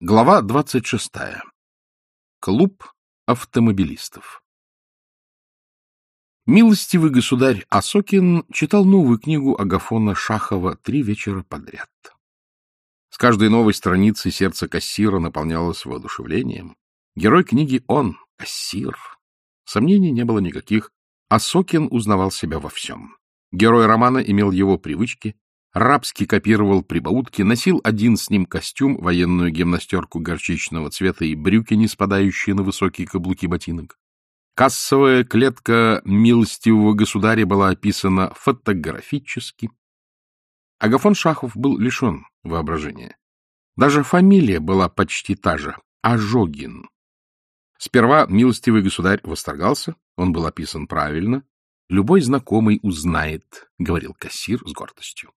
Глава 26. Клуб автомобилистов. Милостивый государь Осокин читал новую книгу Агафона Шахова три вечера подряд. С каждой новой страницы сердце кассира наполнялось воодушевлением. Герой книги он, кассир. Сомнений не было никаких. Осокин узнавал себя во всем. Герой романа имел его привычки, рабски копировал прибаутки, носил один с ним костюм, военную гимнастерку горчичного цвета и брюки, не спадающие на высокие каблуки ботинок. Кассовая клетка милостивого государя была описана фотографически. Агафон Шахов был лишен воображения. Даже фамилия была почти та же — Ожогин. Сперва милостивый государь восторгался, он был описан правильно. «Любой знакомый узнает», — говорил кассир с гордостью.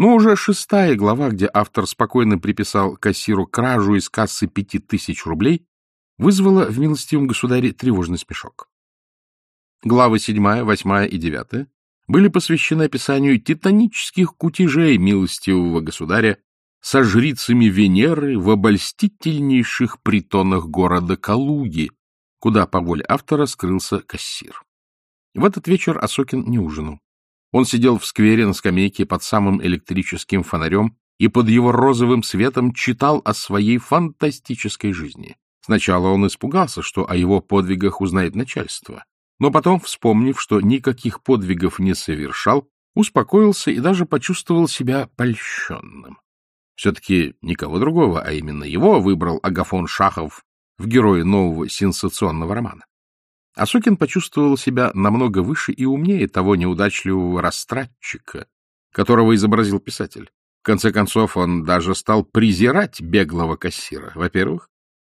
Но уже шестая глава, где автор спокойно приписал кассиру кражу из кассы пяти тысяч рублей, вызвала в милостивом государе тревожный смешок. Главы седьмая, восьмая и девятая были посвящены описанию титанических кутежей милостивого государя со жрицами Венеры в обольстительнейших притонах города Калуги, куда по воле автора скрылся кассир. В этот вечер Осокин не ужинал. Он сидел в сквере на скамейке под самым электрическим фонарем и под его розовым светом читал о своей фантастической жизни. Сначала он испугался, что о его подвигах узнает начальство, но потом, вспомнив, что никаких подвигов не совершал, успокоился и даже почувствовал себя польщенным. Все-таки никого другого, а именно его выбрал Агафон Шахов в герое нового сенсационного романа. Асукин почувствовал себя намного выше и умнее того неудачливого растратчика, которого изобразил писатель. В конце концов, он даже стал презирать беглого кассира. Во-первых,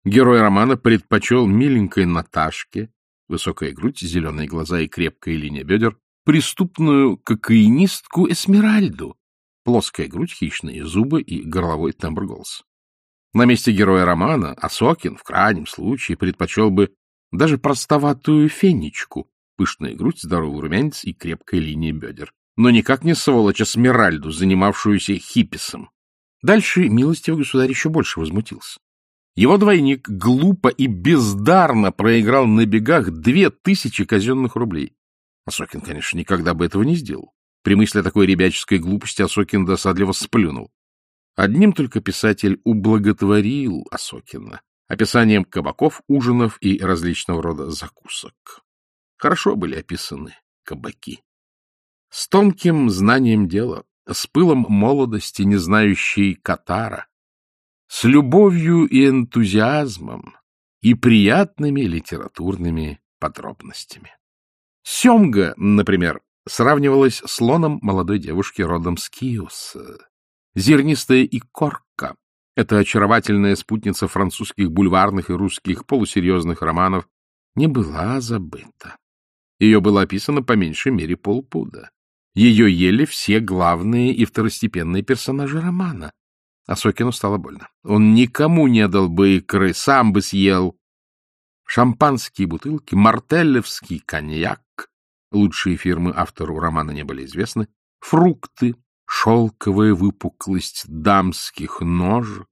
герой романа предпочел миленькой Наташке, высокая грудь, зеленые глаза и крепкая линия бедер, преступную кокаинистку Эсмеральду, плоская грудь, хищные зубы и горловой тембр голоса. На месте героя романа Асокин в крайнем случае предпочел бы даже простоватую фенечку, пышная грудь, здоровый румянец и крепкая линия бедер. Но никак не сволочь Смиральду, занимавшуюся хипписом. Дальше милостивый государь еще больше возмутился. Его двойник глупо и бездарно проиграл на бегах две тысячи казенных рублей. Осокин, конечно, никогда бы этого не сделал. При мысли о такой ребяческой глупости Осокин досадливо сплюнул. Одним только писатель ублаготворил Осокина описанием кабаков, ужинов и различного рода закусок. Хорошо были описаны кабаки. С тонким знанием дела, с пылом молодости, не знающей катара, с любовью и энтузиазмом и приятными литературными подробностями. Семга, например, сравнивалась с лоном молодой девушки родом с Киуса. Зернистая и корка эта очаровательная спутница французских бульварных и русских полусерьезных романов не была забыта. Ее было описано по меньшей мере полпуда. Ее ели все главные и второстепенные персонажи романа. А Сокину стало больно. Он никому не дал бы икры, сам бы съел. Шампанские бутылки, мартеллевский коньяк, лучшие фирмы автору романа не были известны, фрукты, шелковая выпуклость дамских ножек,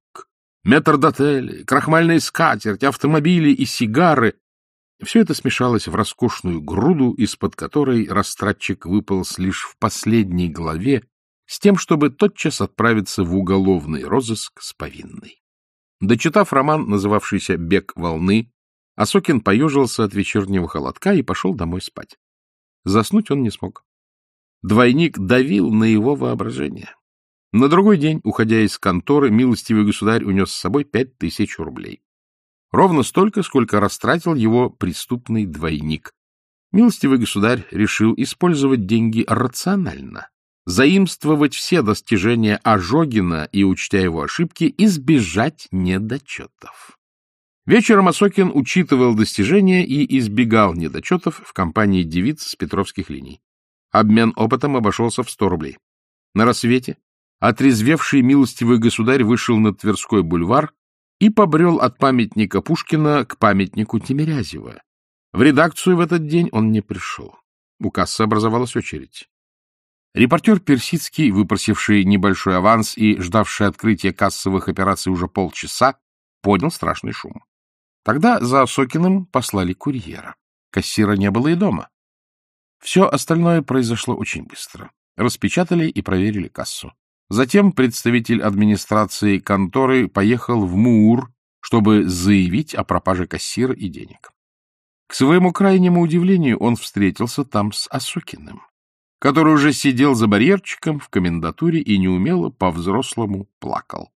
метрдотели, крахмальная скатерть, автомобили и сигары — все это смешалось в роскошную груду, из-под которой растратчик выполз лишь в последней главе, с тем, чтобы тотчас отправиться в уголовный розыск с повинной. Дочитав роман, называвшийся «Бег волны», Осокин поежился от вечернего холодка и пошел домой спать. Заснуть он не смог. Двойник давил на его воображение. На другой день, уходя из конторы, милостивый государь унес с собой пять тысяч рублей. Ровно столько, сколько растратил его преступный двойник. Милостивый государь решил использовать деньги рационально, заимствовать все достижения Ожогина и, учтя его ошибки, избежать недочетов. Вечером Осокин учитывал достижения и избегал недочетов в компании девиц с Петровских линий. Обмен опытом обошелся в сто рублей. На рассвете отрезвевший милостивый государь вышел на Тверской бульвар и побрел от памятника Пушкина к памятнику Тимирязева. В редакцию в этот день он не пришел. У кассы образовалась очередь. Репортер Персидский, выпросивший небольшой аванс и ждавший открытия кассовых операций уже полчаса, поднял страшный шум. Тогда за Осокиным послали курьера. Кассира не было и дома. Все остальное произошло очень быстро. Распечатали и проверили кассу. Затем представитель администрации конторы поехал в Муур, чтобы заявить о пропаже кассира и денег. К своему крайнему удивлению он встретился там с Осокиным, который уже сидел за барьерчиком в комендатуре и неумело по-взрослому плакал.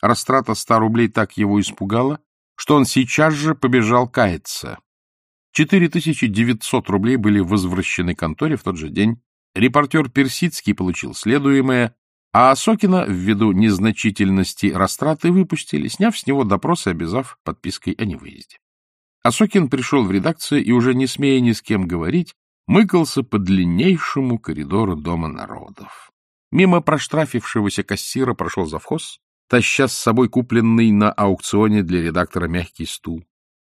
Растрата ста рублей так его испугала, что он сейчас же побежал каяться. 4900 рублей были возвращены конторе в тот же день. Репортер Персидский получил следуемое, а Осокина ввиду незначительности растраты выпустили, сняв с него допрос и обязав подпиской о невыезде. Осокин пришел в редакцию и, уже не смея ни с кем говорить, мыкался по длиннейшему коридору Дома народов. Мимо проштрафившегося кассира прошел завхоз, таща с собой купленный на аукционе для редактора мягкий стул.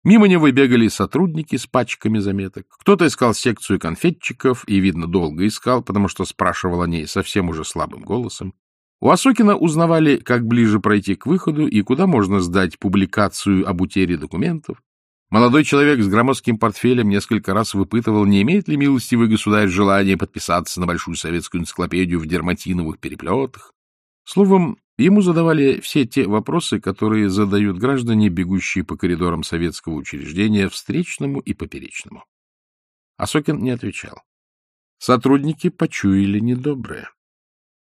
Мимо него бегали сотрудники с пачками заметок. Кто-то искал секцию конфетчиков и, видно, долго искал, потому что спрашивал о ней совсем уже слабым голосом. У Осокина узнавали, как ближе пройти к выходу и куда можно сдать публикацию об утере документов. Молодой человек с громоздким портфелем несколько раз выпытывал, не имеет ли милостивый государь желания подписаться на большую советскую энциклопедию в дерматиновых переплетах. Словом, Ему задавали все те вопросы, которые задают граждане, бегущие по коридорам советского учреждения, встречному и поперечному. Осокин не отвечал. Сотрудники почуяли недоброе.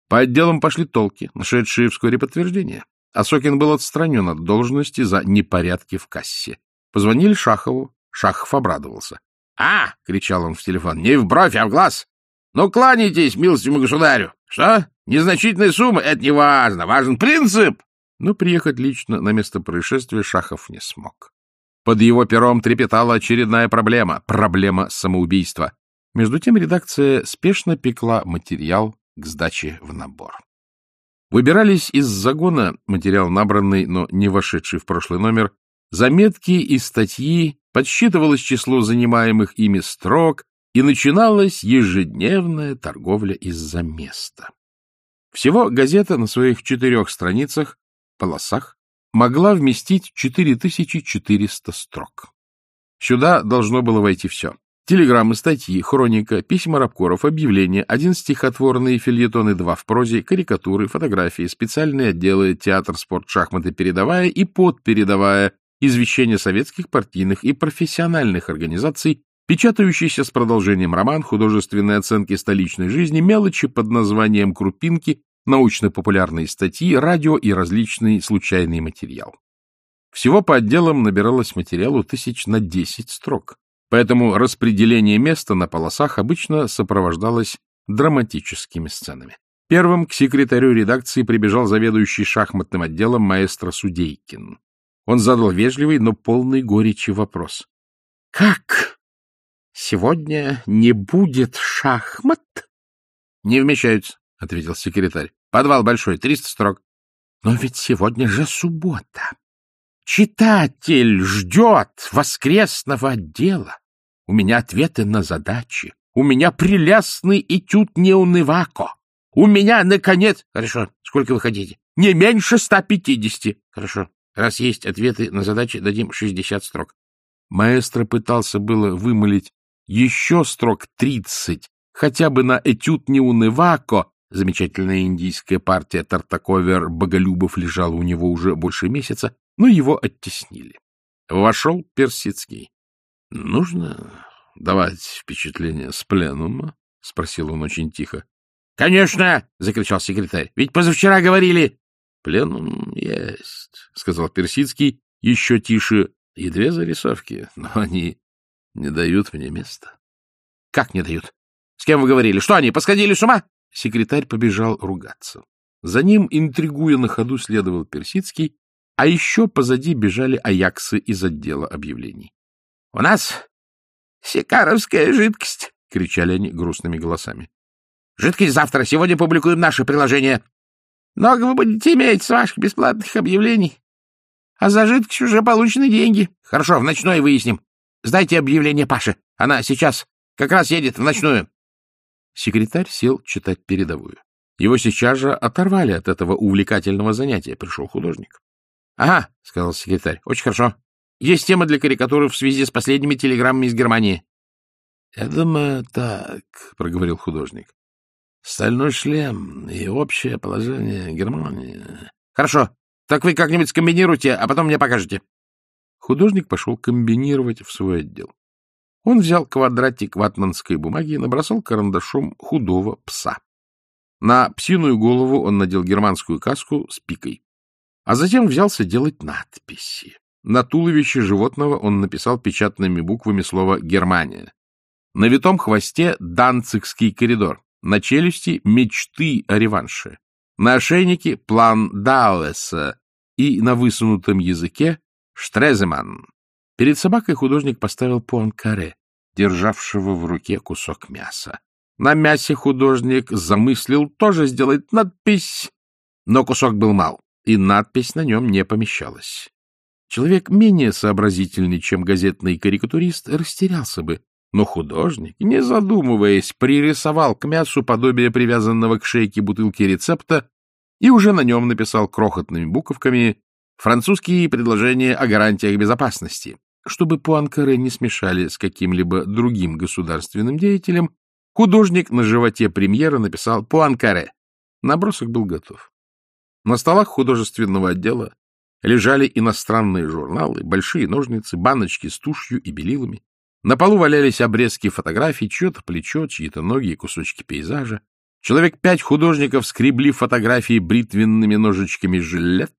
По отделам пошли толки, нашедшие вскоре подтверждение. Осокин был отстранен от должности за непорядки в кассе. Позвонили Шахову. Шахов обрадовался. — А! — кричал он в телефон. — Не в бровь, а в глаз! Ну, кланяйтесь, милостивому государю! Что? Незначительная сумма — это не важно, важен принцип. Но приехать лично на место происшествия Шахов не смог. Под его пером трепетала очередная проблема — проблема самоубийства. Между тем редакция спешно пекла материал к сдаче в набор. Выбирались из загона, материал набранный, но не вошедший в прошлый номер, заметки и статьи, подсчитывалось число занимаемых ими строк, и начиналась ежедневная торговля из-за места. Всего газета на своих четырех страницах, полосах, могла вместить 4400 строк. Сюда должно было войти все. Телеграммы, статьи, хроника, письма рабкоров, объявления, один стихотворный, фильетоны, два в прозе, карикатуры, фотографии, специальные отделы, театр, спорт, шахматы, передовая и подпередовая, извещения советских, партийных и профессиональных организаций, Печатающийся с продолжением роман, художественные оценки столичной жизни, мелочи под названием «Крупинки», научно-популярные статьи, радио и различный случайный материал. Всего по отделам набиралось материалу тысяч на десять строк, поэтому распределение места на полосах обычно сопровождалось драматическими сценами. Первым к секретарю редакции прибежал заведующий шахматным отделом маэстро Судейкин. Он задал вежливый, но полный горечи вопрос. — Как Сегодня не будет шахмат? — Не вмещаются, — ответил секретарь. — Подвал большой, триста строк. — Но ведь сегодня же суббота. Читатель ждет воскресного отдела. У меня ответы на задачи. У меня прелестный этюд неунывако. У меня, наконец... Хорошо, сколько вы хотите? Не меньше ста пятидесяти. Хорошо. Раз есть ответы на задачи, дадим шестьдесят строк. Маэстро пытался было вымолить еще строк тридцать, хотя бы на этюд Неунывако, замечательная индийская партия Тартаковер Боголюбов лежала у него уже больше месяца, но его оттеснили. Вошел Персидский. — Нужно давать впечатление с пленума? — спросил он очень тихо. — Конечно! — закричал секретарь. — Ведь позавчера говорили... — Пленум есть, — сказал Персидский еще тише. — И две зарисовки, но они не дают мне места. — Как не дают? С кем вы говорили? Что они, посходили с ума? Секретарь побежал ругаться. За ним, интригуя на ходу, следовал Персидский, а еще позади бежали аяксы из отдела объявлений. — У нас секаровская жидкость! — кричали они грустными голосами. — Жидкость завтра, сегодня публикуем наше приложение. Много вы будете иметь с ваших бесплатных объявлений. А за жидкость уже получены деньги. Хорошо, в ночной выясним. Сдайте объявление Паше. Она сейчас как раз едет в ночную. Секретарь сел читать передовую. Его сейчас же оторвали от этого увлекательного занятия. Пришел художник. — Ага, — сказал секретарь, — очень хорошо. Есть тема для карикатуры в связи с последними телеграммами из Германии. — Я думаю, так, — проговорил художник. — Стальной шлем и общее положение Германии. — Хорошо. Так вы как-нибудь скомбинируйте, а потом мне покажете. Художник пошел комбинировать в свой отдел. Он взял квадратик ватманской бумаги и набросал карандашом худого пса. На псиную голову он надел германскую каску с пикой, а затем взялся делать надписи. На туловище животного он написал печатными буквами слово «Германия». На витом хвосте — Данцигский коридор, на челюсти — мечты о реванше, на ошейнике — план Даллеса и на высунутом языке — Штреземан. Перед собакой художник поставил пуанкаре, державшего в руке кусок мяса. На мясе художник замыслил тоже сделать надпись, но кусок был мал, и надпись на нем не помещалась. Человек менее сообразительный, чем газетный карикатурист, растерялся бы, но художник, не задумываясь, пририсовал к мясу подобие привязанного к шейке бутылки рецепта и уже на нем написал крохотными буковками французские предложения о гарантиях безопасности. Чтобы Пуанкаре не смешали с каким-либо другим государственным деятелем, художник на животе премьера написал Пуанкаре. Набросок был готов. На столах художественного отдела лежали иностранные журналы, большие ножницы, баночки с тушью и белилами. На полу валялись обрезки фотографий, чье-то плечо, чьи-то ноги и кусочки пейзажа. Человек пять художников скребли фотографии бритвенными ножичками жилет,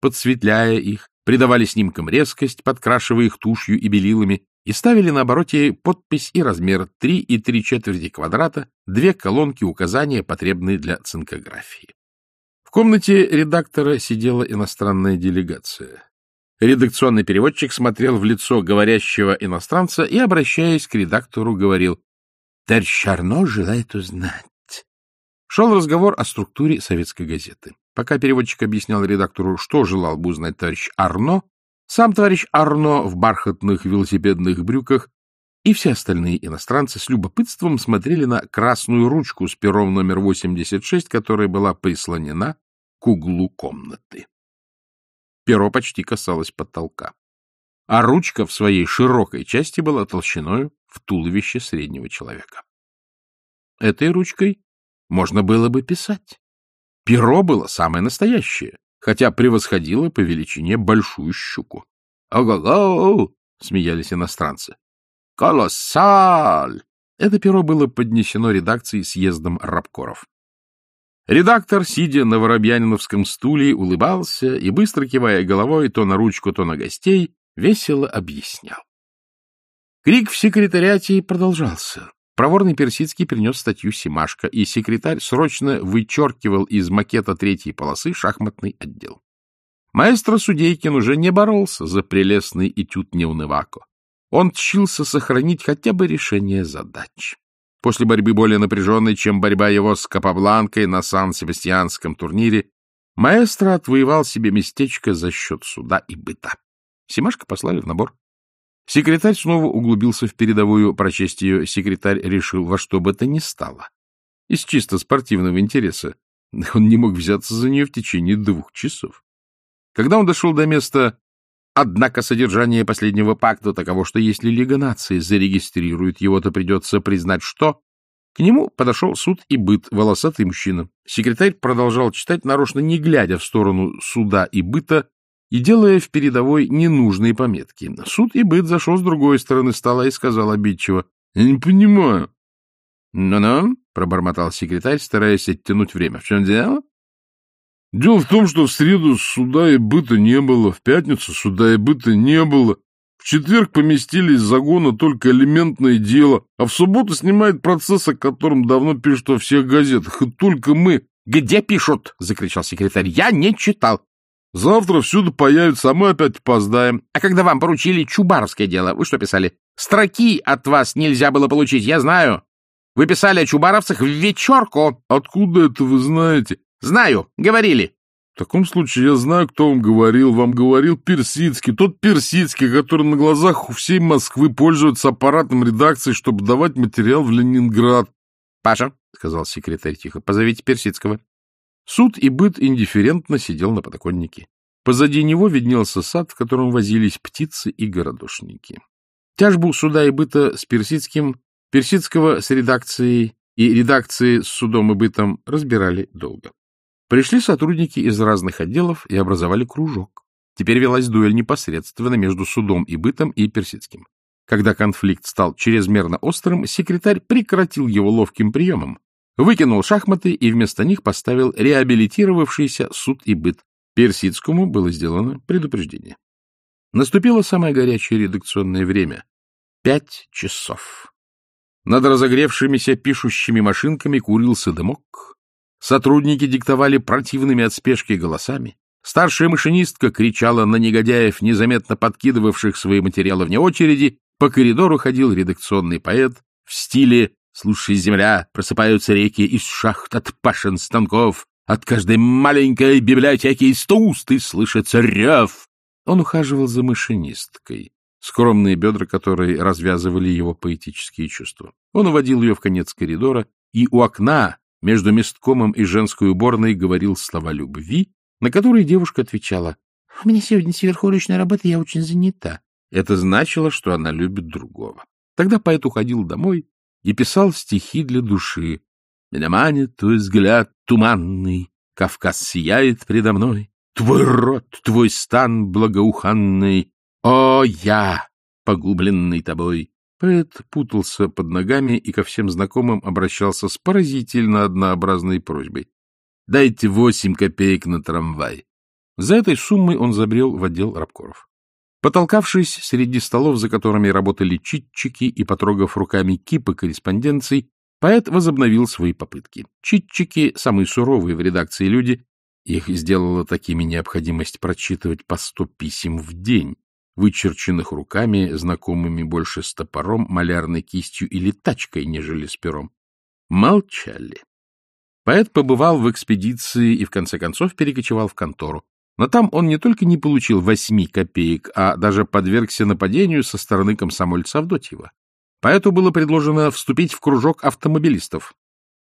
подсветляя их, придавали снимкам резкость, подкрашивая их тушью и белилами, и ставили на обороте подпись и размер 3 и 3 четверти квадрата, две колонки указания, потребные для цинкографии. В комнате редактора сидела иностранная делегация. Редакционный переводчик смотрел в лицо говорящего иностранца и, обращаясь к редактору, говорил «Товарищ Шарно желает узнать». Шел разговор о структуре советской газеты. Пока переводчик объяснял редактору, что желал бы узнать товарищ Арно, сам товарищ Арно в бархатных велосипедных брюках и все остальные иностранцы с любопытством смотрели на красную ручку с пером номер 86, которая была прислонена к углу комнаты перо почти касалось потолка, а ручка в своей широкой части была толщиной в туловище среднего человека. Этой ручкой можно было бы писать. Перо было самое настоящее, хотя превосходило по величине большую щуку. «Ого-го!» — смеялись иностранцы. «Колоссаль!» Это перо было поднесено редакцией съездом рабкоров. Редактор, сидя на воробьяниновском стуле, улыбался и, быстро кивая головой то на ручку, то на гостей, весело объяснял. Крик в секретариате продолжался. Проворный Персидский принес статью Симашко, и секретарь срочно вычеркивал из макета третьей полосы шахматный отдел. Маэстро Судейкин уже не боролся за прелестный этюд Неунывако. Он тщился сохранить хотя бы решение задач. После борьбы более напряженной, чем борьба его с Капабланкой на Сан-Себастьянском турнире, маэстро отвоевал себе местечко за счет суда и быта. Симашко послали в набор. Секретарь снова углубился в передовую, прочесть ее секретарь решил во что бы то ни стало. Из чисто спортивного интереса он не мог взяться за нее в течение двух часов. Когда он дошел до места Однако содержание последнего пакта таково, что если Лига наций зарегистрирует его, то придется признать, что... К нему подошел суд и быт, волосатый мужчина. Секретарь продолжал читать, нарочно не глядя в сторону суда и быта и делая в передовой ненужные пометки. Суд и быт зашел с другой стороны стола и сказал обидчиво. — Я не понимаю. «Ну-ну», — пробормотал секретарь, стараясь оттянуть время. — В чем дело? Дело в том, что в среду суда и быта не было, в пятницу суда и быта не было, в четверг поместили из загона только элементное дело, а в субботу снимает процесс, о котором давно пишут во всех газетах, и только мы... — Где пишут? — закричал секретарь. — Я не читал. — Завтра всюду появится, а мы опять опоздаем. — А когда вам поручили Чубаровское дело, вы что писали? Строки от вас нельзя было получить, я знаю. Вы писали о чубаровцах в вечерку. — Откуда это вы знаете? — Знаю, говорили. — В таком случае я знаю, кто вам говорил. Вам говорил Персидский. Тот Персидский, который на глазах у всей Москвы пользуется аппаратом редакции, чтобы давать материал в Ленинград. — Паша, — сказал секретарь тихо, — позовите Персидского. Суд и быт индифферентно сидел на подоконнике. Позади него виднелся сад, в котором возились птицы и городошники. Тяжбу суда и быта с персидским, персидского с редакцией и редакции с судом и бытом разбирали долго. Пришли сотрудники из разных отделов и образовали кружок. Теперь велась дуэль непосредственно между судом и бытом и персидским. Когда конфликт стал чрезмерно острым, секретарь прекратил его ловким приемом, выкинул шахматы и вместо них поставил реабилитировавшийся суд и быт. Персидскому было сделано предупреждение. Наступило самое горячее редакционное время — пять часов. Над разогревшимися пишущими машинками курился дымок. Сотрудники диктовали противными от спешки голосами. Старшая машинистка кричала на негодяев, незаметно подкидывавших свои материалы вне очереди. По коридору ходил редакционный поэт в стиле «Слушай, земля, просыпаются реки из шахт от пашен станков, от каждой маленькой библиотеки из тусты слышится рев». Он ухаживал за машинисткой, скромные бедра которой развязывали его поэтические чувства. Он уводил ее в конец коридора, и у окна между месткомом и женской уборной говорил слова любви, на которые девушка отвечала, — У меня сегодня сверхурочная работа, я очень занята. Это значило, что она любит другого. Тогда поэт уходил домой и писал стихи для души. «Меня манит твой взгляд туманный, Кавказ сияет предо мной, Твой рот, твой стан благоуханный, О, я, погубленный тобой!» Поэт путался под ногами и ко всем знакомым обращался с поразительно однообразной просьбой. Дайте восемь копеек на трамвай. За этой суммой он забрел в отдел рабкоров. Потолкавшись среди столов, за которыми работали читчики, и потрогав руками кипы корреспонденций, поэт возобновил свои попытки. Читчики, самые суровые в редакции люди, их сделала такими необходимость прочитывать по сто писем в день, вычерченных руками, знакомыми больше с топором, малярной кистью или тачкой, нежели с пером. Молчали. Поэт побывал в экспедиции и, в конце концов, перекочевал в контору. Но там он не только не получил восьми копеек, а даже подвергся нападению со стороны комсомольца Авдотьева. Поэту было предложено вступить в кружок автомобилистов.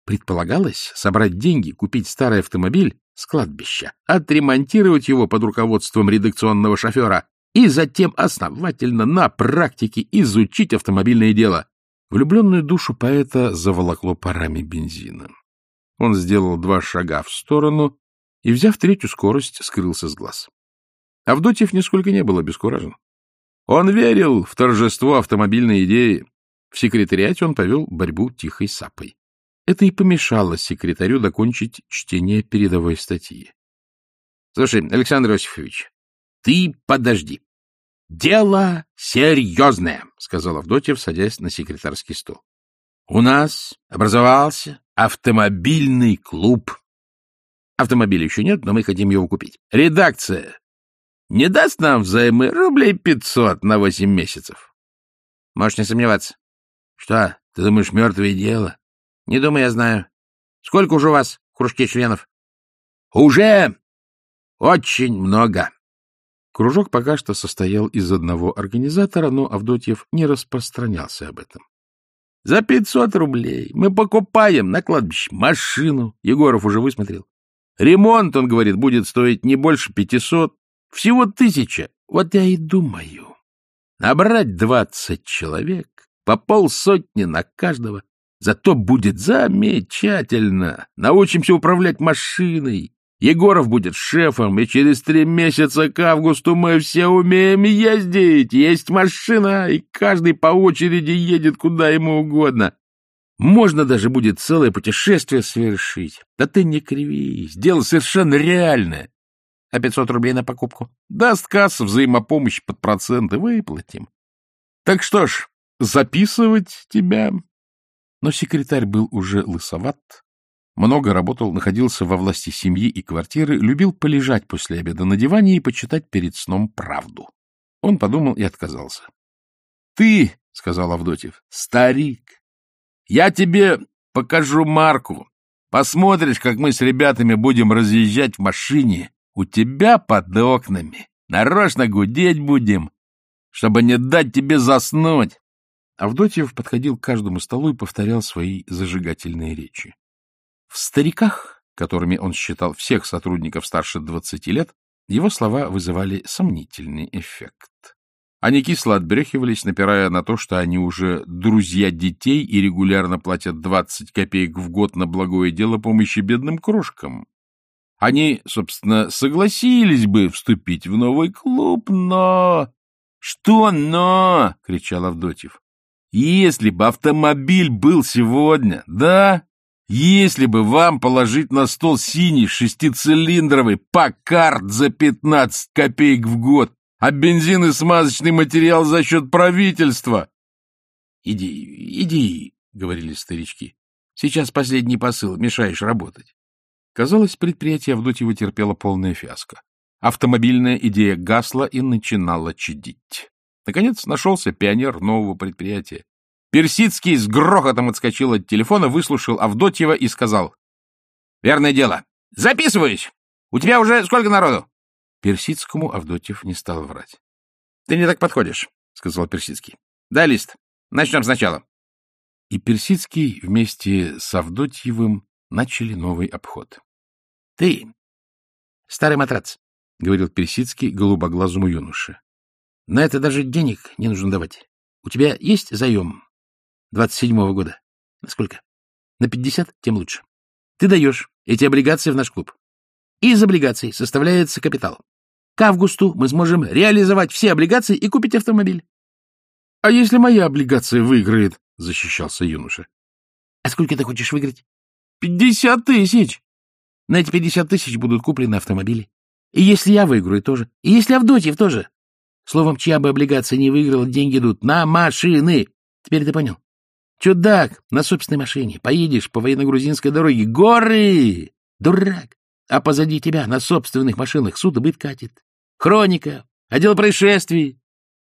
Предполагалось собрать деньги, купить старый автомобиль с кладбища, отремонтировать его под руководством редакционного шофера и затем основательно на практике изучить автомобильное дело. Влюбленную душу поэта заволокло парами бензина. Он сделал два шага в сторону и, взяв третью скорость, скрылся с глаз. Авдотьев нисколько не был обескуражен. Он верил в торжество автомобильной идеи. В секретариате он повел борьбу тихой сапой. Это и помешало секретарю докончить чтение передовой статьи. — Слушай, Александр Иосифович, ты подожди. — Дело серьезное, — сказал Авдотьев, садясь на секретарский стол. — У нас образовался Автомобильный клуб. Автомобиля еще нет, но мы хотим его купить. Редакция не даст нам взаймы рублей пятьсот на восемь месяцев? Можешь не сомневаться. Что, ты думаешь, мертвое дело? Не думаю, я знаю. Сколько уже у вас в кружке членов? Уже очень много. Кружок пока что состоял из одного организатора, но Авдотьев не распространялся об этом. За пятьсот рублей мы покупаем на кладбище машину. Егоров уже высмотрел. Ремонт, он говорит, будет стоить не больше пятисот. Всего тысяча. Вот я и думаю. Набрать двадцать человек, по полсотни на каждого. Зато будет замечательно. Научимся управлять машиной. Егоров будет шефом, и через три месяца к августу мы все умеем ездить. Есть машина, и каждый по очереди едет куда ему угодно. Можно даже будет целое путешествие совершить. Да ты не кривись, дело совершенно реальное. А 500 рублей на покупку? Даст касса взаимопомощь под проценты, выплатим. Так что ж, записывать тебя? Но секретарь был уже лысоват, много работал, находился во власти семьи и квартиры, любил полежать после обеда на диване и почитать перед сном правду. Он подумал и отказался. — Ты, — сказал Авдотьев, — старик, я тебе покажу марку. Посмотришь, как мы с ребятами будем разъезжать в машине у тебя под окнами. Нарочно гудеть будем, чтобы не дать тебе заснуть. Авдотьев подходил к каждому столу и повторял свои зажигательные речи. В стариках, которыми он считал всех сотрудников старше 20 лет, Его слова вызывали сомнительный эффект. Они кисло отбрехивались, напирая на то, что они уже друзья детей и регулярно платят 20 копеек в год на благое дело помощи бедным крошкам. Они, собственно, согласились бы вступить в новый клуб, но... — Что «но»? — кричал Авдотьев. — Если бы автомобиль был сегодня, да? Если бы вам положить на стол синий шестицилиндровый Паккард за 15 копеек в год, а бензин и смазочный материал за счет правительства. — Иди, иди, — говорили старички. — Сейчас последний посыл, мешаешь работать. Казалось, предприятие Авдотьева терпело полное фиаско. Автомобильная идея гасла и начинала чадить. Наконец нашелся пионер нового предприятия. Персидский с грохотом отскочил от телефона, выслушал Авдотьева и сказал. — Верное дело. Записываюсь. У тебя уже сколько народу? Персидскому Авдотьев не стал врать. — Ты не так подходишь, — сказал Персидский. — Дай лист. Начнем сначала. И Персидский вместе с Авдотьевым начали новый обход. — Ты, старый матрац, — говорил Персидский голубоглазому юноше. — На это даже денег не нужно давать. У тебя есть заем 27-го года? Насколько? На 50, тем лучше. Ты даешь эти облигации в наш клуб. Из облигаций составляется капитал. К августу мы сможем реализовать все облигации и купить автомобиль. — А если моя облигация выиграет? — защищался юноша. — А сколько ты хочешь выиграть? — Пятьдесят тысяч. На эти пятьдесят тысяч будут куплены автомобили. И если я выиграю тоже. И если Авдотьев тоже. Словом, чья бы облигация не выиграла, деньги идут на машины. Теперь ты понял? Чудак, на собственной машине. Поедешь по военно-грузинской дороге. Горы! Дурак! а позади тебя на собственных машинах суд и быт катит. Хроника, отдел происшествий.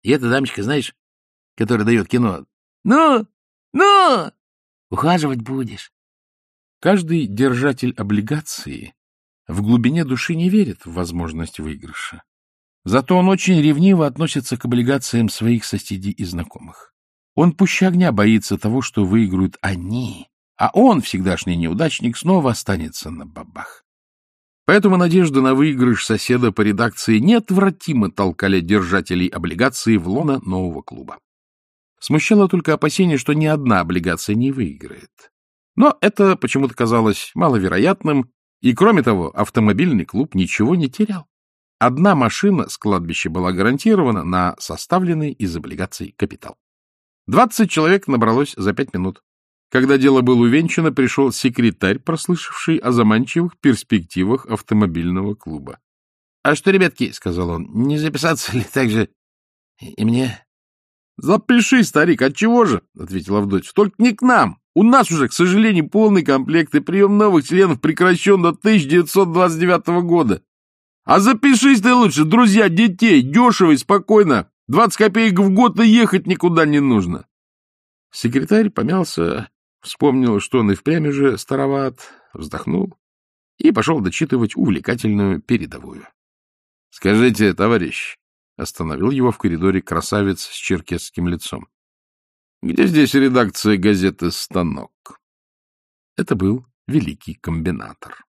И эта дамочка, знаешь, которая дает кино. Ну, ну, ухаживать будешь. Каждый держатель облигации в глубине души не верит в возможность выигрыша. Зато он очень ревниво относится к облигациям своих соседей и знакомых. Он пуще огня боится того, что выиграют они, а он, всегдашний неудачник, снова останется на бабах. Поэтому надежда на выигрыш соседа по редакции неотвратимо толкали держателей облигаций в лона нового клуба. Смущало только опасение, что ни одна облигация не выиграет. Но это почему-то казалось маловероятным, и, кроме того, автомобильный клуб ничего не терял. Одна машина с кладбища была гарантирована на составленный из облигаций капитал. Двадцать человек набралось за пять минут. Когда дело было увенчано, пришел секретарь, прослышавший о заманчивых перспективах автомобильного клуба. — А что, ребятки, — сказал он, — не записаться ли так же и мне? — Запиши, старик, отчего же, — ответил Авдотьев, — только не к нам. У нас уже, к сожалению, полный комплект, и прием новых членов прекращен до 1929 года. А запишись ты лучше, друзья, детей, дешево и спокойно. 20 копеек в год и ехать никуда не нужно. Секретарь помялся, Вспомнил, что он и впрямь уже староват, вздохнул и пошел дочитывать увлекательную передовую. — Скажите, товарищ, — остановил его в коридоре красавец с черкесским лицом, — где здесь редакция газеты «Станок»? Это был великий комбинатор.